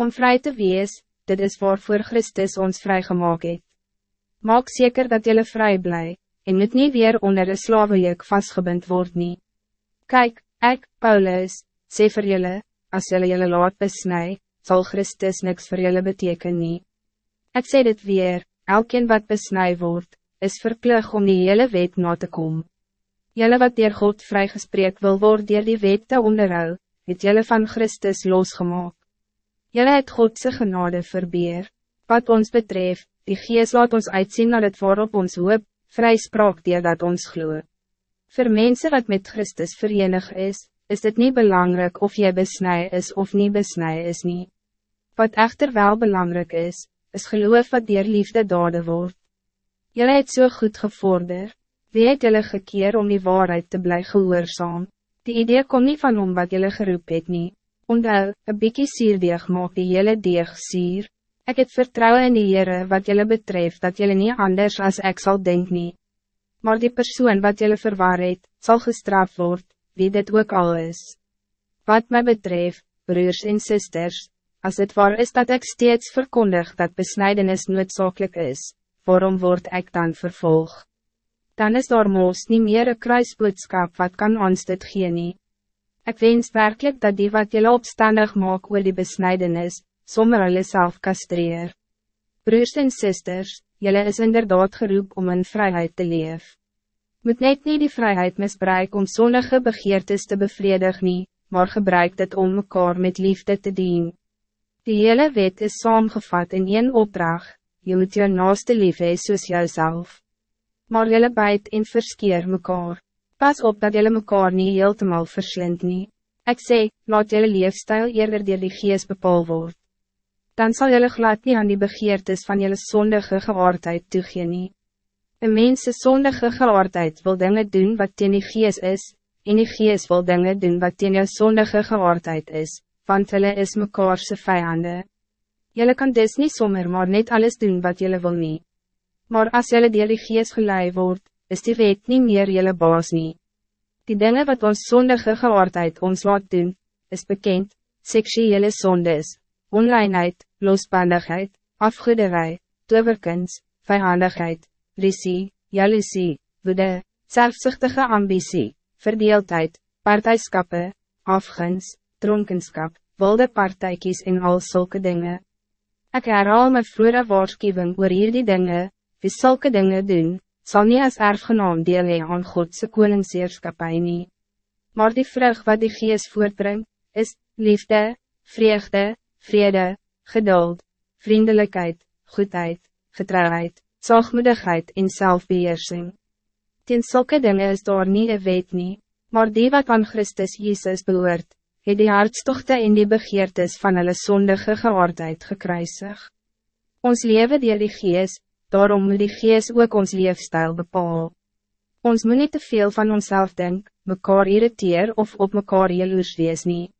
Om vrij te wees, dit is waarvoor Christus ons vrijgemaakt het. Maak zeker dat jullie vrij blij, en moet niet weer onder de slavenjuk vastgebind word nie. Kijk, ik, Paulus, sê vir julle, as julle julle laat besnij, zal Christus niks voor julle beteken nie. Ek sê dit weer, elkeen wat besnij wordt, is verplig om die hele wet na te komen. Jelle wat dier God vrijgespreek wil worden dier die wet te onderhou, het jelle van Christus losgemaak. Jelle het Godse genade verbeer. Wat ons betreft, die gees laat ons uitzien naar het waarop ons hoop, vrijspraak dier dat ons gloe. Voor mensen wat met Christus verenig is, is het niet belangrijk of je besnij is of niet besnij is niet. Wat echter wel belangrijk is, is geloof wat dier liefde dade wordt. Jelle het zo so goed gevorderd. Wie het julle gekeer om die waarheid te bly gehoorzaam? Die idee kom niet van om wat julle geroep het nie. Ondou, een bykie sierdeeg maak die hele deeg sier. Ik het vertrouwen in die Heere wat julle betreft dat julle niet anders als ik zal denk nie. Maar die persoon wat julle verwaar het, sal gestraft word, wie dit ook al is. Wat mij betreft, broers en sisters, als het waar is dat ik steeds verkondig dat besnijdenis noodzakelijk is, waarom word ik dan vervolgd? dan is daar moos niet meer een kruisboodskap wat kan ons dit gee nie. Ek wens werkelijk dat die wat jullie opstandig maak oor die besnijdenis, sommer hulle self kastreer. Broers en sisters, jullie is inderdaad geroep om in vrijheid te leef. Moet net niet die vrijheid misbruik om zonnige begeertes te bevredig nie, maar gebruik dit om mekaar met liefde te dien. Die hele wet is saamgevat in één opdracht, je moet je naaste lief hee soos jouself maar jelle bijt en verskeer mekaar. Pas op dat jelle mekaar niet heeltemal verslind nie. Ek sê, laat jelle leefstijl eerder dier die geest bepaal word. Dan zal jelle glad niet aan die begeertes van jelle zondige geaardheid toegeen nie. Een mense zondige geaardheid wil dingen doen wat teen die geest is, en die geest wil dingen doen wat teen jou zondige geaardheid is, want hulle is mekaarse vijanden. Jelle kan dus niet sommer maar net alles doen wat jelle wil niet. Maar als jelle deel die geest gelei wordt, is die wet niet meer jelle baas nie. Die dingen wat ons zondige geaardheid ons laat doen, is bekend, seksuele zondes, onreinheid, losbandigheid, afgoederij, toverkens, vijandigheid, risie, jaloezie, woede, zelfzuchtige ambitie, verdeeldheid, partijskappe, afguns, dronkenskap, wilde partijkies en al zulke dingen. Ik herhaal mijn vroege waarschuwing oor hierdie dinge, wie zulke dingen doen, zal niet als erfgenaam deel hee aan Godse koningsheerskapie nie. Maar die vrug wat die geest voortbrengt, is liefde, vreugde, vrede, geduld, vriendelijkheid, goedheid, getrouwheid, zachtmoedigheid en zelfbeheersing. Ten zulke dingen is daar nie een wet nie, maar die wat aan Christus Jezus behoort, het die hartstochte en die begeertes van hulle zondige geaardheid gekruisig. Ons leven die die geest, daarom moet die gees ook ons leefstijl bepaal. Ons moet niet te veel van onszelf denken, mekaar irriteer of op mekaar jaloers wees nie.